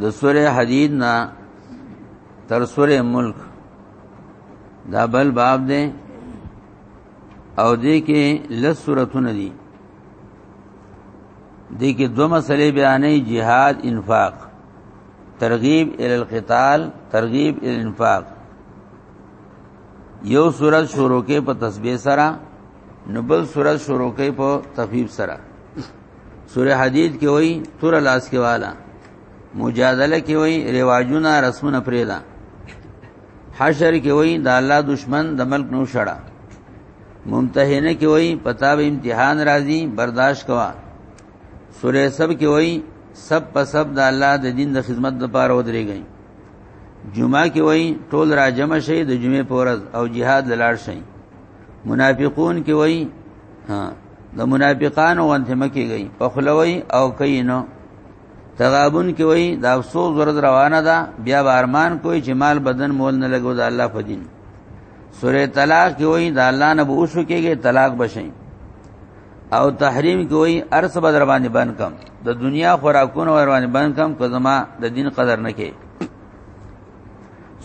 د سوره حدید نه تر سوره ملک دا بل باب دی او دې کې لس سورتونه دي دې کې دوه مسلې بیانې jihad انفاق ترغیب ال القتال ترغیب ال انفاق یو سورۃ شروع کې په تسبیح سره نو بل سورۃ شروع کې په تخفیف سره سوره حدید کې وایي تور لاس کې والا مجادله کې وایي رواجونه رسمونه پرېدا حشر کې وایي د الله دشمن د ملک نو شړه ممتحنه کې وایي پتا به امتحان راځي برداشت کوا سوره سب کې وایي سب په سب د الله د دین د خدمت لپاره ودرېږي جمعه کې وایي ټول را جمع شي د جمعې پورز او jihad لاړ شي منافقون کې وایي ها د منافقانو غونته مکی گئی په خلوی او کینو تغابن کې وای د افسوس ورځ روانه ده بیا به ارمان کوی چې مال بدن مول نه لګو د الله په دین سوره طلاق کې وای د الله نه به اوسو کېږي طلاق بشي او تحریم کې وای ارس بدر باندې بند کم د دنیا خوراکونه ور باندې بند کم که زما د دین قدر نه کې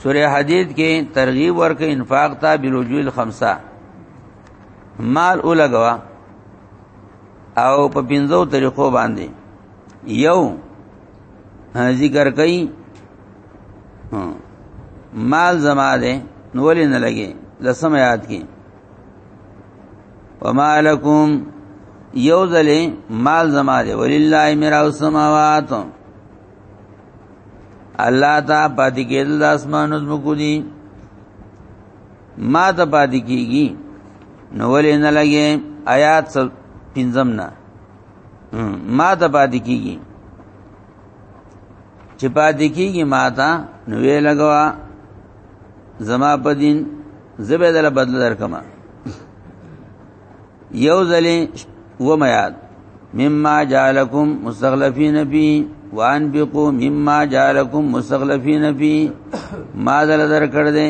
سوره حدید کې ترغیب ورکې انفاق ته بلوجل خمسه مال ولګوا او په پنځو طریقو باندې یو ذکر کوي مال زما ده نو ولې نه لګي لسم یاد کی وما لکم یو ځلې مال زما ده ولله میرا السماوات الله تا پاتې کېدل د اسمانو زمکو دي ما ته پاتې کیږي نو ولې نه لګي آیات پنځم نه ما ته پاتې کیږي چې پاتې کیږي ما ته نو وی لګوا زما په دین زبې دل بدل درکما یو ځلې و میاد مما جعلکم مستغلفین فی وان بقو مما جعلکم مستغلفین فی ما دل درکړ دې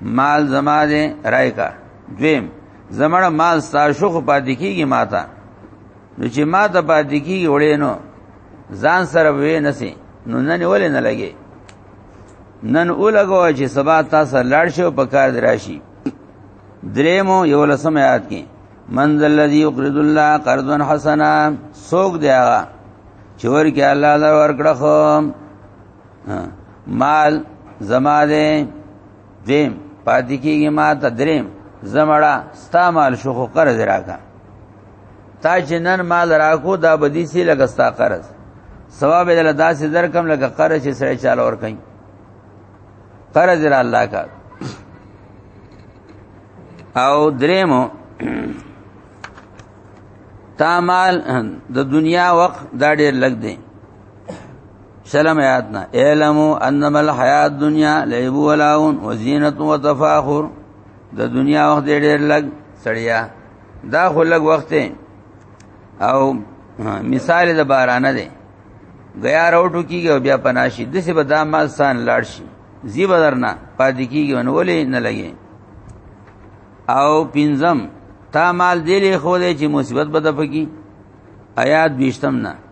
مال زما دې راي کا دویم زمړه مال ستاسو خو پاتې کیږي ماته نو چې ماته پاتې کیږي وړې نو ځان سره وې نسی نو نن ولې نه لګي نن اولګو چې سبا تاسو لاړ شو په کار دراشي دریمو یو لسم یاد کې منزل الذي يقرض الله قرضا حسنا سوق دی هغه چې ورکه الله دا ورکړه خو مال زما دې دیم پاتې کیږي ما ته دریم زمړه ستا مال شو خو قرض راکا تا چې نن مال راکو دا بدی سي لګه ستا قرض ثواب دې لدا سي در کم لګه قرض چې سره چاله ور کوي قرض را الله کا او دریمو تا مال د دنیا وخت دا ډېر لګ دی سلام آیاتنا اعلمو انما الحیات دنیا لعب و لاون و زینت و تفاخر د دنیا وخت ډېر لګ سړیا دا خو لګ وخت او مثال د بارانه دی غیا روټو کیږي بیا پناشي د څه بدا ما سان لاړ شي زی بدرنا پاتې کیږي نو ولې نه لګي او پینزم تا مال دی له خو دې چې مصیبت بده پکی آیات بیشتم نه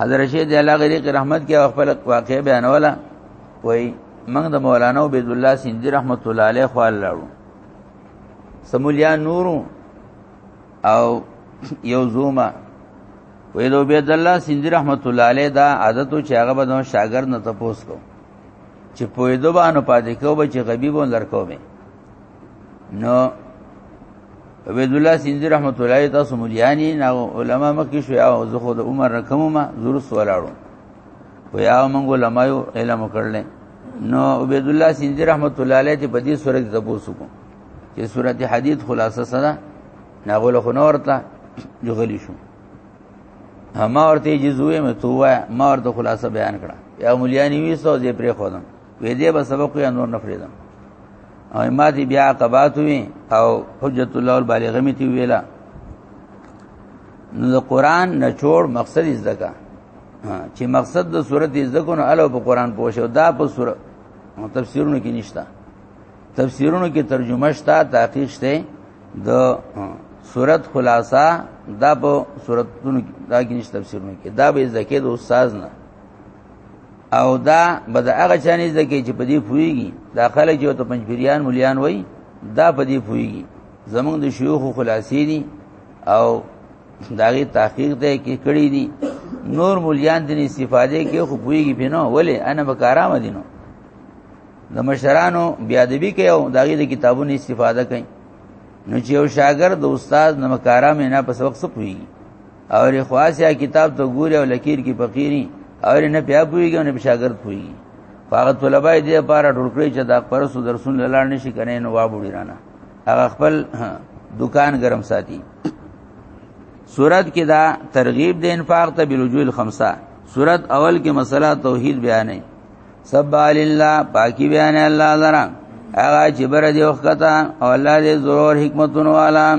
حضرت شیخ دی الله غریق رحمت کې خپل واقع بیانوله وای موږ د مولانا عبد الله سیندی رحمت الله علیه خو لاړو سمولیا نورو او یو زوما وې د عبد الله سیندی رحمت الله علیه دا عادت او چې هغه به نو شاګرد نه تپوس کو چې پوی دوبانو پاتې کو به چې غبیبون لرکو مې نو عبد الله سیندی رحمت الله علیه تاسو مليانی نا علما مکه شو او زه خو د عمر رقم ما زور سوالړو و یا موږ علما یو علم کړل نو عبد الله سیندی رحمت الله علیه ته په دې سورې ته تاسو کو چې سورته حدید خلاصه سره نا غول خو نورته جوغلی شو ما ورته جزوې مې توه ما ورته خلاصه بیان کړه یا مليانی وې سو دې پرې خودم وې دې به سبق یې نور نه فریدم او ما دې بیا عقبات وی او حجت الله البالغ می تی ویلا نو د قران نه جوړ مقصد زده کا چې مقصد د صورت زده کو نو الو په قران پوښو دا په صورت تفسیرونو کې نشتا تفسیرونو کې ترجمه شتا تحقیق شته د صورت خلاصہ دا په صورتونو کې دا کې نشته تفسیرونو کې دا به زکه د استاد نه او دا به د هغه چانه د کې چې په دې پويږي دا خلک چې ته پنځپیران مليان وای دا په دې پويږي زمونږ د شيوخ خلاصې دي او داغي تحقیق ده کې کړی دي نور مليان د استفادې کې خو پويږي پینو ولې انا بکارام دینو د مشرانو بیا د بي کې او داغي د کتابونو استفاده کوي نو چې یو شاګرد د استاد نمکارام نه پس وخت سپويږي او ری خاصه کتاب ته ګوري او لکیر کې فقيري او ری نه بیا پويږي او نه شاګرد پويږي هغه طلبه دې لپاره ټول کړی چې دا پرسو درسون لاله نشي کنه نو وابوړي رانه هغه خپل دکان ګرم ساتي صورت کې دا ترغیب د انفاق ته بلوجو الخمسه صورت اول کې مسله توحید بیان نه سبح لله پاکي بیان الله درا هغه چې بر دی وخت او الله دې ضرور حکمتونو عالم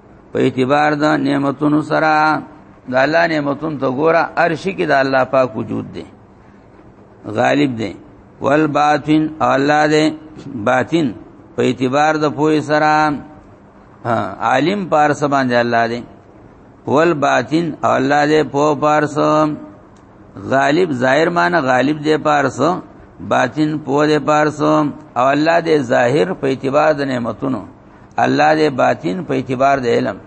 په اعتبار د نعمتونو سره د الله نعمتونو ته ګوره ارشي کې د الله پاک وجود دی غالب دی والباطن الله دی باطن په اعتبار د پوهې سره عالم پارس باندې الله دی والباطن الله دی په پارس غالب ظاهر معنی غالب دی پارس باطن په دې پارس او الله دې ظاهر په اعتبار د نعمتونو الله دې باطن په اعتبار د علم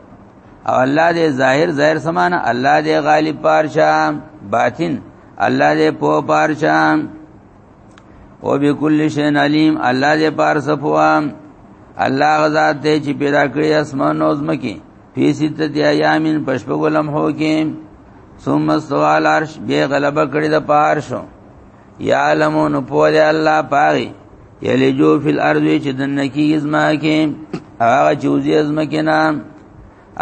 او الله دې ظاهر ظاهر سمانه الله دې غالب پارشا باطن الله دې په پارشا او بكل شيء عليم الله دې پار صفوا الله غزاد دې چې پیدا کړی اسمان او زمکه فی ستت ایامین پشپغو لمحو کې ثم سوال عرش بے غلبه کړی د پارشو یعلمون په دې الله پاغي یلجو فی الارض چې دنه کی ازما کې هغه چوزی ازما کې نه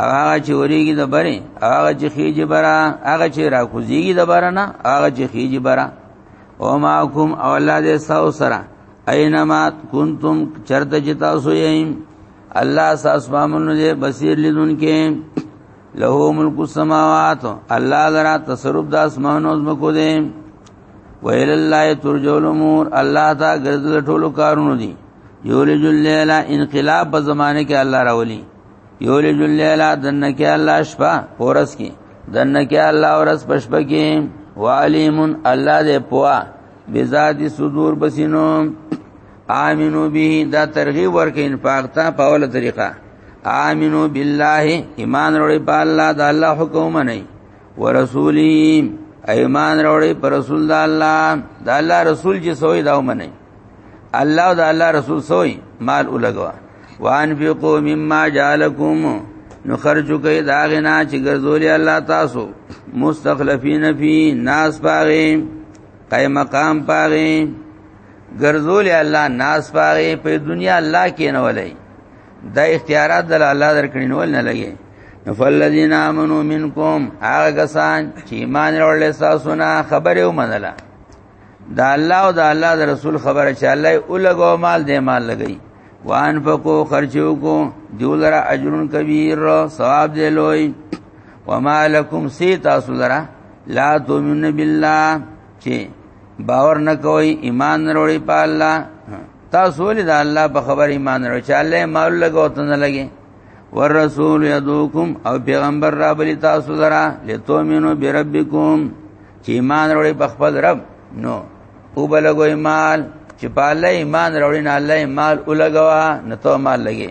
هغه چې وریږي د بره هغه چې خيږي برا هغه چې را کوزيږي د بره نه هغه چې خيږي برا او ما کوم اولاد ساو سره اينما کنتم چرته چې تاسو یې الله ساسمامونو دې بصیر لیدون کې له ملک السماوات الله لرا تصرف د اسمانو زمکو دي ویل الله ترجو الامور الله تا غرض ټول کارونه دي یولج الليل انقلاب په زمانه کې الله راولي یولج الليل دنه کې الله شپه پورس کې دنه کې الله ورس پشپ کې وعلیم الله دې پوا بذات صدور بسینو امنو به دا ترغیب ورکې انفاق ته په اوله طریقه امنو بالله ایمان وروړي په الله د الله حکم نه ورسولی ایمان وروړي پر رسول د الله د الله رسول چې سوې دا ومنه الله او د الله رسول سوې مال ولګوا وانفقوا مما جعلکم نو خرجو کوي دا غنا چې ګرځولي الله تاسو مستخلفین فی ناس پاره قائم مقام پاره ګرځول الله ناس پاره په دنیا الله کې نه ولای دا اختیارات د الله درکړي نه ول نه لګي فالذین آمنو منکم هغه کسان چې ایمان لرل تاسو نه خبره ومنله دا الله او دا الله د رسول خبره چې الله او لګو مال دې مال لګي وان فکو خرچو کو دیولرا اجرن کبیر ثواب دې لوی وما لکم سی تاسو لرا لا تؤمنون بالله چې باور نه کوي ایمان وروړي په الله تاسو ولې د الله په خبر ایمان وروړي چې الله مال لګو ته نه لګي والرسول يدوکم او پیغمبر را بلی تاسو درا لتومنو بربکم چې ایمان وروړي په خپل رب نو او بلګوي مال چې په الله ایمان وروړي نه الله مال ولګوا نه تو مال لګي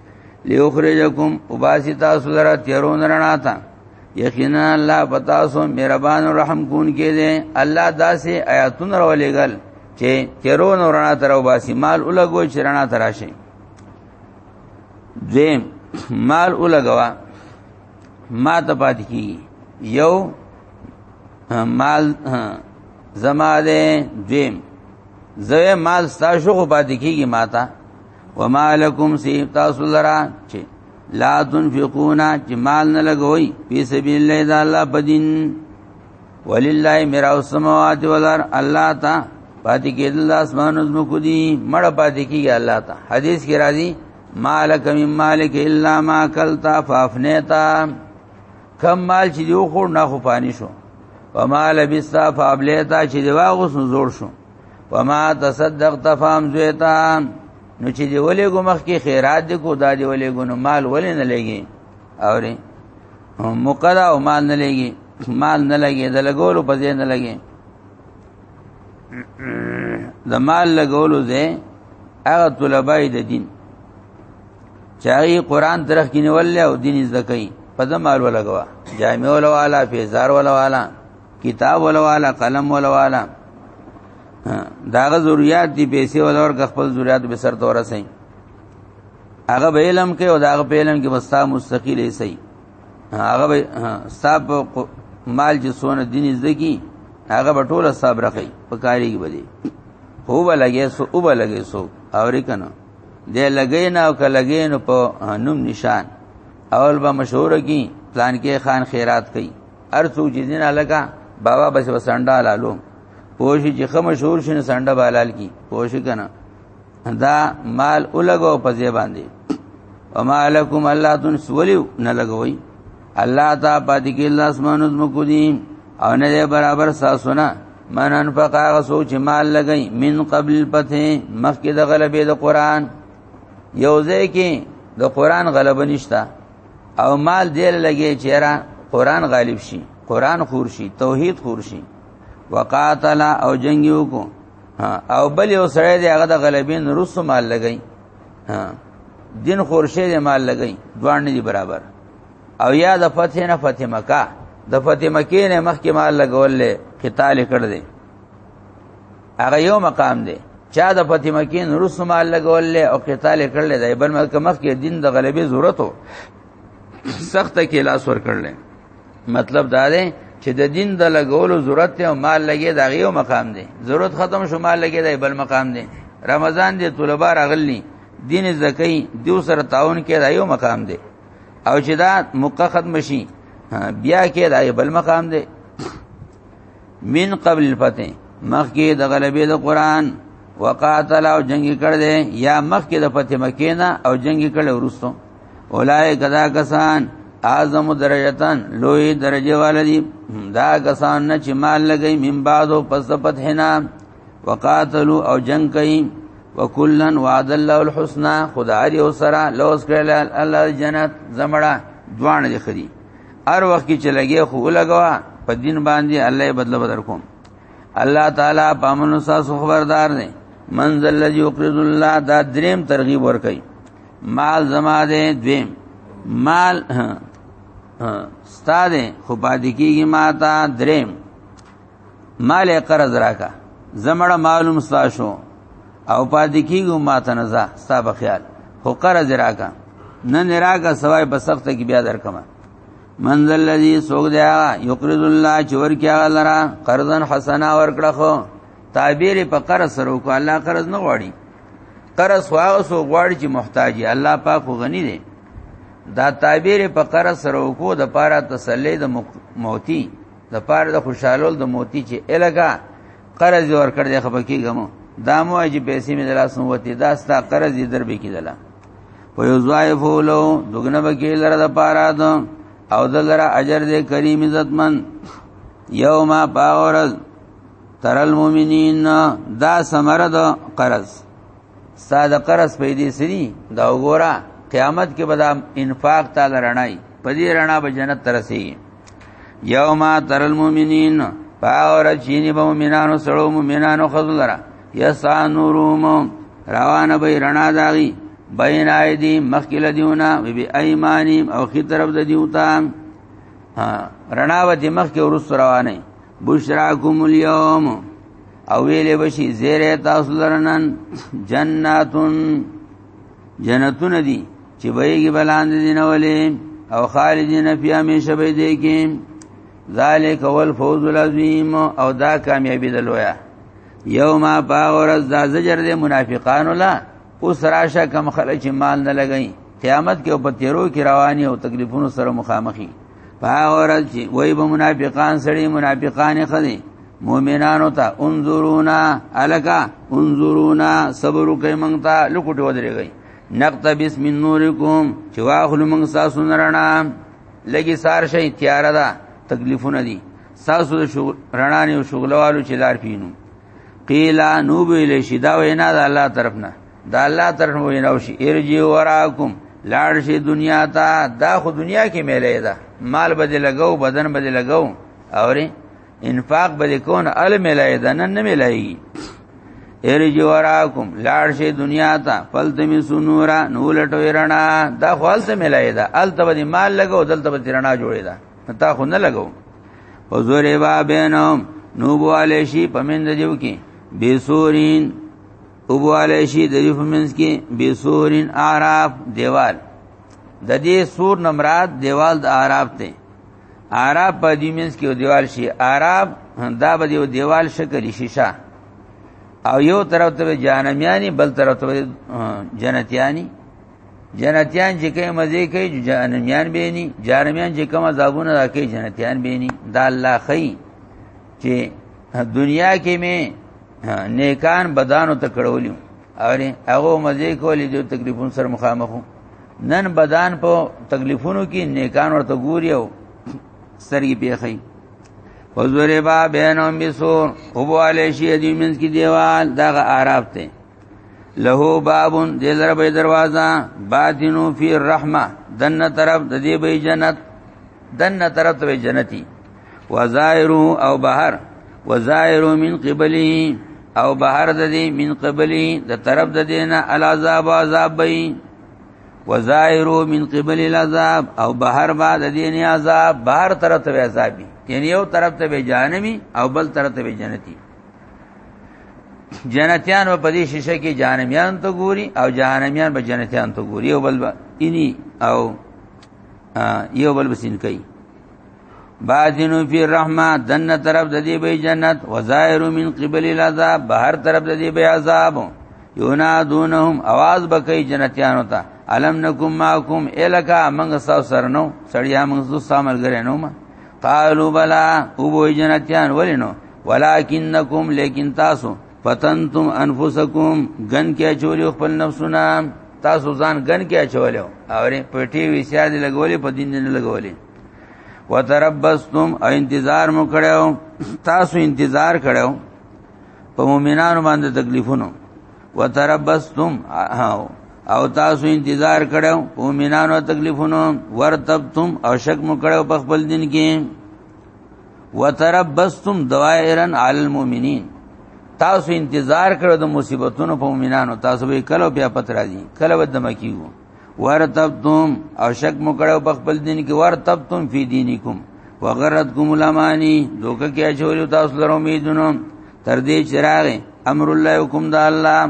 لیخرجکم وباسی تاسو درا تیرون رنا تا یقینا الله پتا سو مهربان او رحم کون کې دي الله داسې آیاتونه راولېګل چې تیرون رنا تر وباسی مال الګو چې رنا تراشي زم مال الګوا ما ته پات کی یو مال زما دې زم زه مال ستاسو خو پات کیږي ماته وما لكم سيب تاسو لرا چې لا تنفقون چې مال نه لګوي په سبيل الله د الله په دین ولله میرا السماوات والارض الله تا پاتې کېدل د اسمان او زمکو دي مړ پاتې کېږي الله تا حدیث کې راځي مالک من مالک الا ما کلتا فافنیتا کم مال چې دیو خور نه خو پانی شو وما لبستا فابلیتا چې دیوا غوس زور شو وما تصدقت فام زویتا نو چې دی ولې ګو مخ کې خیرات دی کو دا دی ولې ګو نو مال ولې نه لګي اوري مقدا او مال نه لګي مال نه لګي د لګولو په ځای نه لګي د مال لګولو ځای هغه طلبای د دین چاغي قران درخ کینول او دین زکای په دمال ولګوا جامع ولوالا فیزار ولوالا کتاب ولواله قلم ولواله داغه ضرورت دی پیسې ولور غ خپل ضرورت به سر تور سي هغه به علم کې او داغه په علم کې مستا مستقیل یې سي هغه به صاحب مال چې سونه دیني زګي هغه به ټوله صاحب راخي پکاري بلی هو به لګي سو او به لګي سو اورې کنه دې لګي نه او کلګي نو په نوم نشان اول به مشهور کی پلان کې خان خیرات کوي هر څو چې دین الګه بابا بس وسنډا لالو پوشي چې خه مشهور شنه سنډا بالال کی پوشي کنه دا مال الګو په ځای باندې وما لكم الله تنس ولیو نه لګوي الله تا پاتې کې الله اسمانو زمکو دي او نه برابر ساسونه من انفق هغه سوچ مال لګي من قبل الفتح مخکې د غلبې د قران یو ځای کې د قران غلبه نشتا او مال دې لګي چې را قران غالب شي قران خور شي توحید خور شي وقاتل او جنگ یو کو او بل یو سره دې هغه د غلبین رسو مال لګي دین خورشه دې مال لګي دوان دي برابر او یا د فتح نه فتح مکه د فتح مکه نه مخکې مال لګولې قتال کړ دې هغه یو مقام دی چا د فتح مکین رسو مال لګول او قتال کړل دی بل ملک مخ کې دین د غلبې ضرورت وو سخت کې لاس ور کړل مطلب دا دی چې د دین د لګولو ضرورت ته مال لګي دا یو مقام دی ضرورت ختم شو مال لګي دا بل مقام دی رمضان دی طلبه راغلی دین زکای دیو سره تعاون کې دا یو مقام دی او چې دا موقع ختم شي بیا کې دا بل مقام دی من قبل الفتح مخکې د غلبې د قران وقاتل او جنگ کړ دې یا مخکې د فتح مکه نه او جنگ کړ ورستو اولای کدا کسان اعظم درجتن لوی درجه والدی دا کسان نه چې مال لګی من بعد او پس فتح نه وقاتلوا او جنگ کوي وکلن وعد الله الحسنى خدای او سره لوس کړل الله جنت زمړه دوان دي خدي هر وخت کې چې لګي خو لګوا په دین باندې الله بدل بدر کوم الله تعالی پامنو ساس خبردار نه منزل الذي يقرض الله دا دریم ترغیب ور کوي مال زما دې دویم مال ستاده خو پاتې کیږي ماته دریم مال قرض راکا زمړه معلوم ستا شو او پاتې کیږو ما تنزا ستا په خیال خو قرض راکا نن راکا سوای په سخت کې بیا درکما منزل الذي سوق دیا یقرض الله چور کیا لرا قرضن حسنا ور کړه خو تعبیر په قرض سره کو الله قرض نه غواړي قرض واغ سو غواړي چې محتاج الله پاک غني دی دا تعبیر په قرض سره کو د پاره تسلی د موتی د پاره د خوشالول د موتی چې الګه قرض ورکړ دی خپکیږم دا مو چې پیسې مې دلاس نو وتی دا ستا قرض یې در به کیدلا په یو ځای فولو دغنه به کې لره د پاره د او د لره اجر دې کریم عزتمن یوم باورز تر المؤمنین دا سمره د قرض ساده قرض پیدا سری دا وګوره قیامت کې به دا انفاق تعالی رڼای په دې رڼا به جنت ترسي یوم تر المؤمنین پاور چینی به مؤمنانو سره مؤمنانو خذلرا یسا نورهم روانه به رڼا داغي بین ایدی مخکل دیونا وی بی ایمانیم او خی طرف د دیوتا رڼا و دی مخک ورس روانه بشراکم اليوم او ویلې بشي زیره تاسو لرنن جناتون جنتونه دي چې بهږي بلاند دي نه ولې او خالدین فی همیشه به دي کې ذالک اول فوز العظیم او دا کامیابی د لویا یوم باورز دا زجر دې منافقان لا اوس راشه کم خلک مال نه لګی قیامت کې په تیرو کې رواني او تکلیفونو سره مخامخي پاورز چې وای به منافقان سړي منافقان خدي مؤمنانو ته انظرونا الکا انظرونا صبر کوي مونږ ته لکټ ودرېږي نقتبس من نورکم چې واخلو مونږ تاسو نرنا لګي سار شي تیار ده تکلیفونه دي تاسو د شغل رڼا نه شغلوالو چې لار پینو قیلا نو ویل شي دا وینا د الله طرفنا دا الله طرف مو نه وشي ارجی وراکم لاړ شي دنیا ته دا خو دنیا کې میلې ده مال به لګاو بدن به لګاو اوري انفاق به کون ال میلې ده نن نه میلې ارجی وراکم لاړ شي دنیا ته فلتمی سنورا نو لټوي رڼا دا خو الته میلې ده الته به مال لګاو دلته به رڼا جوړې ده تا خو نه لګاو او زورې با بینهم نو بواله شي پمند دیو کې بے سورین ابو علی شی د یو منس کې بی سورین اعراف دیوال د دې سور نمراد دیوال د اعراف ته اعراف په دې منس کې دیوال شي اعراف دا به یو دیوال شکل شیشه او یو طرف ته جهنمياني بل طرف ته جنتياني جنتيان چې کوم مزه کوي جهنميان به ني جهنميان چې کوم عذابونه راکې جنتيان به ني دا الله خي چې دنیا کې مې نیکان بدانو ته کړولیو اوري هغه مزه کولی جو تکلیفون سره مخامخو نن بدن په تکلیفونو کې نیکان ورته ګوري او سرګي پیخي حضور با بینهم بسور او بو علی شی دی منس کی دیوال دغه عرب ته له بابون دې لره به دروازه باطنو فی الرحمه دنه طرف د دې به جنت دنه طرف ته جنتی وظاهر او بهر وظاهر من قبلی او بهر د دې من قبلی د طرف د دینه العذاب عذاب بی وظاهر من قبل العذاب او بهر با د دین عذاب بهر طرف ته عذاب یعنی یو طرف ته جهنمی او بل طرف ته جنتی جنتیان په دې شیشه کې جهنميان ته ګوري او جهنميان به جنتیان ته ګوري او بل اني او یو بل بسین کوي باذنو فی الرحمه دن طرف د دې به جنت وظاهر من قبل العذاب بهر طرف د دې به عذاب یونادونهم आवाज بکې جنتیانو ته علم نکم ماکم الکا منګ ساو سر نو سړیا منګ زو سامل غره نو ما قالو بلا او بو جنتیان ولینو ولکنکم لیکن تاسو فتنتم انفسکم غن کې چوری خپل نفسونه تاسو ځان غن کې چولیو اورې پټي وسیا دې لګولې په دین نه لګولې وتربستم او انتظار مو کړو تاسو انتظار کړو په مؤمنانو باندې تکلیفونو وتربستم او تاسو انتظار کړو په مؤمنانو تکلیفونو ورتبتم او شک مو کړو په خپل دین کې وتربستم دوائرا علی المؤمنین تاسو انتظار کړو د مصیبتونو په مؤمنانو تاسو به کله بیا پتر راځي کله ودمکیو ورتبتم او شک مو کړو په خپل دین کې ورتبتم فی دینکم وغرتکم الامانی دوکه کې اچول تاسو لر امیدونو تر دې چراغ امر الله حکم د الله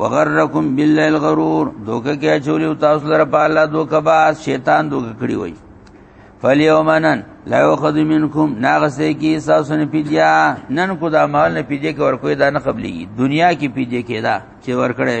وغرکم بالله الغرور دوکه کې اچول تاسو لر په الله دوکه با شیطان دوکه کړی وای فلیومنن لا یؤخذ منکم ناغسه کی ساسن پیدیا نن کو دا مال نه پیدې کې ورکوې دا نه قبلي دنیا کې پیدې کې دا چې ورکړې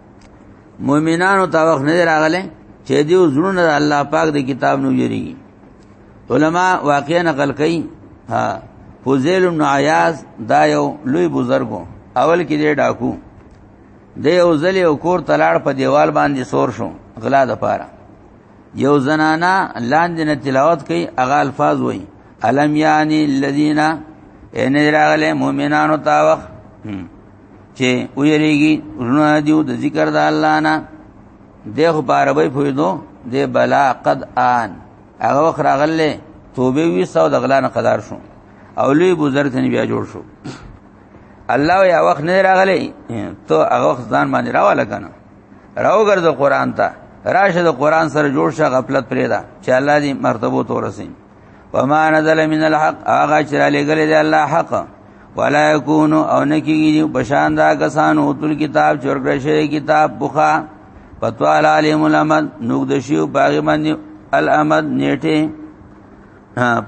مؤمنانو ته وخت نه راغله چې دې زړونه الله پاک د کتاب نو یری علما واقعا نقل کوي ها فوزیل بن عیاض دا یو لوی بزرګو اول کې دې ډاکو د یو ځل یو کور تلاړ په دیوال باندې سور شو غلا د پاره یو زنانا لاندې نه تلاوت کوي اغه الفاظ وایي الم یعنی الذین ان راغله مؤمنانو تاوخ چې ویریږي ورونه دیو د ذکر د الله نه دغه باربې پویدو د بلا قد آن هغه وخت راغله توبه وی سو د غلان قدار شو او لوی بزرګ تن بیا جوړ شو الله یا وخت نه راغلی ته هغه وخت ځان باندې راواله کنه راو ګرځو قران ته راشه د قران سره جوړ شه غفلت پرې دا چې الله دې مرتبه تورسین وما نزل من الحق هغه چې را لګل دی الله حق ولا يكون او نکیږي په شان دا کسانو تل کتاب چورګړ شي کتاب بوخا پتوال علیم الامد نوګد شیو باغی باندې الامد نیټه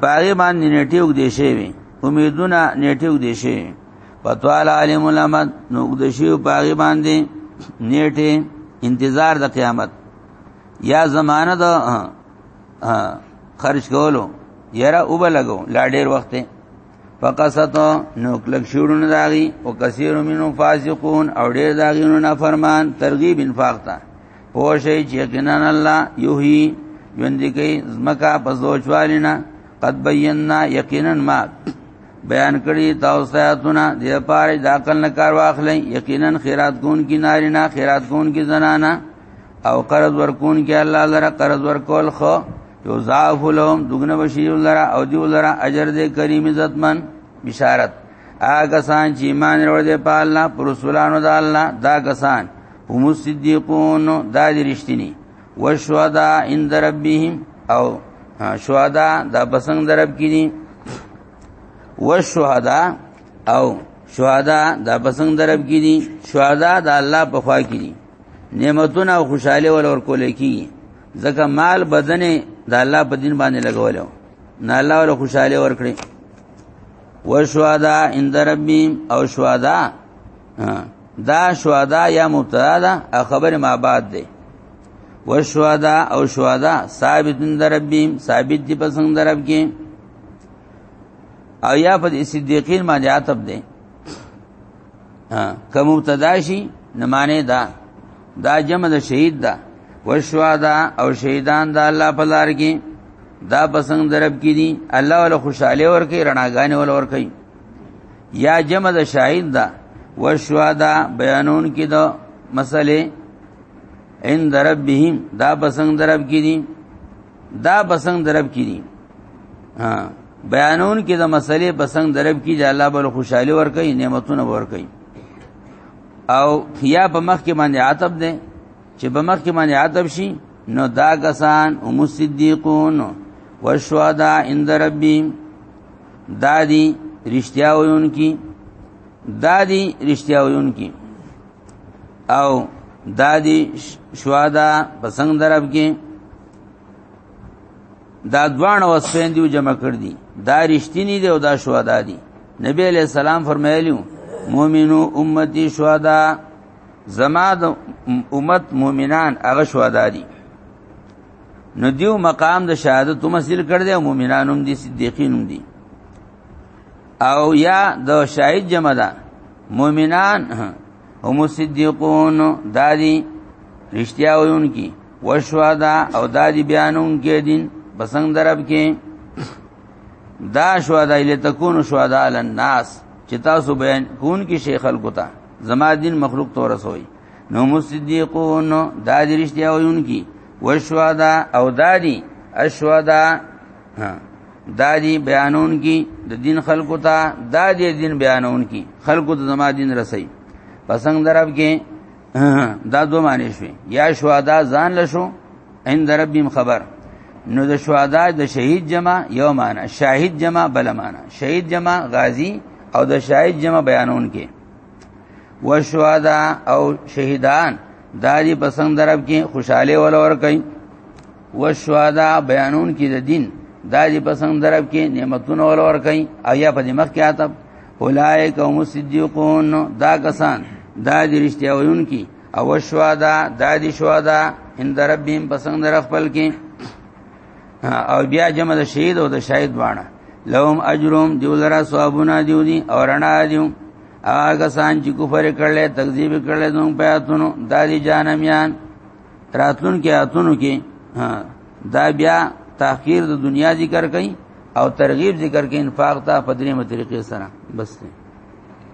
باغی باندې نیټه وګدې شي وي امیدونه نیټه وګدې شي پتوال علیم الامد نوګد شیو باغی باندې نیټه انتظار د قیامت یا زمانه د ها خرج کولو یرا او بلګو لا ډیر وخت فقصت نو کلک شورونه داغي او کثیر منو فاسقون او ډیر داغي نو نافرمان ترغیب انفاق ته پوشی چې کنن الله یوهی ژوند کی زمکا پزوچوالینا قد بینا یقینا ما بیان کړی تاسو آیاتونه د پاره د عقل نه کار واخلئ یقینا خیرات کون کی نارینا خیرات کون کی زنانا او قرض ورکون کې الله لره قرض ورکول خو یو ضعف لهم دغنه بشیر لره او دی لره اجر دې کریم عزتمن بشارت هغه سان چې ایمان ور دې په الله پر رسولانو د الله دا کسان هم صدیقون دا دې رښتینی وشهدا عند ربهم او شهدا دا پسند درب کړي وشهدا او شهدا دا پسند درب کړي شهدا دا الله په خوا کړي نعمتونه او خوشاله ول ور کول کی ځکه مال بدن د الله په دین باندې لګول نه الله ول خوشاله ور کړی وشوادا عند ربهم او شوادا دا شوادا یا مبتدا دا خبر ما بعد دی وشوادا او شوادا ثابت عند ربهم ثابت دی پسند در رب کې او یا په صدیقین باندې عتب دی که مبتدا شي نه معنی دا دا جمع د شهید ده وشوادا او شهیدان د الله په لار کې دا پسند درب کې دي الله ولا خوشاله ور کوي رڼاګانې ول ور کوي یا جمع د شاهد دا وشوادا بیانون کې دا مسئله ان دربهم دا پسند درب کې دي دا بسنګ درب کی دي ها بیانون کې د مسلې بسنګ درب کی چې الله بل خوشحالي ور کوي نعمتونه ور کوي او یا په مخ کې باندې عتب ده چې په مخ کې باندې عتب شي نو دا کسان هم صدیقون وشوادا عند ربی دادی رشتیا ویون کی دادی رشتیا ویون کی او دادی شوادا پسنګ درب کې دا دوان وسپین دیو جمع کړ دي دا رښتینی دی او دا شوادا دي نبی علیہ السلام فرمایلیو مؤمنو امتی شوادا زما د امت مؤمنان هغه شوادا دي نو دیو مقام د شهادت مسجد کړ دی مؤمنانو دي صدیقینو دي او یا د شاهد جمع ده مؤمنان هم صدیقون دادی رشتیا ویون کی وشوادا او دادی بیانون کې دین بسنګ درب کې دا شوادا اله تکون شوادا للناس چې تاسو بیان کون کې شیخ الکتا زما دین مخلوق تو رسوي نو مصدیقون دادی رشتیا ویون کی وشوادا او دادی اشوادا ها دا دی بیانون کی د دین خلقو ته دا دی دین بیانون کی خلقو ته زما دین رسي پسنګ درب کې دا دو معنی شوي یا شهدا ځان لشو عند ربهم خبر نو د شهدا د شهید جمع یو معنی شاهد جمع بل معنی شهید جمع غازی او د شاهد جمع بیانون کې و شهدا او شهیدان دا دی پسنګ درب کې خوشاله ول ور کوي وشوادا بیانون کې د دین دا دې پسند درب کې نعمتونه ور ور کوي او یا په دې مخ کې آتب اولائک هم صدیقون دا کسان دا دې رښتیا ویون کې او وشوادا دا دې شوادا ان دربهم پسند در خپل کې او بیا جمع د شهید او د شاهد وانه لهم اجرهم دیو لرا ثوابونه دیو دي او رڼا دیو هغه سان چې کفر کړل تکذیب کړل دوی پیاتونو دادی جانمیان راتلون کې آتونو کې دا بیا تاخير د دنیا ذکر کړي او ترغیب ذکر کړي انفاق ته په درې مترقې سره بس دی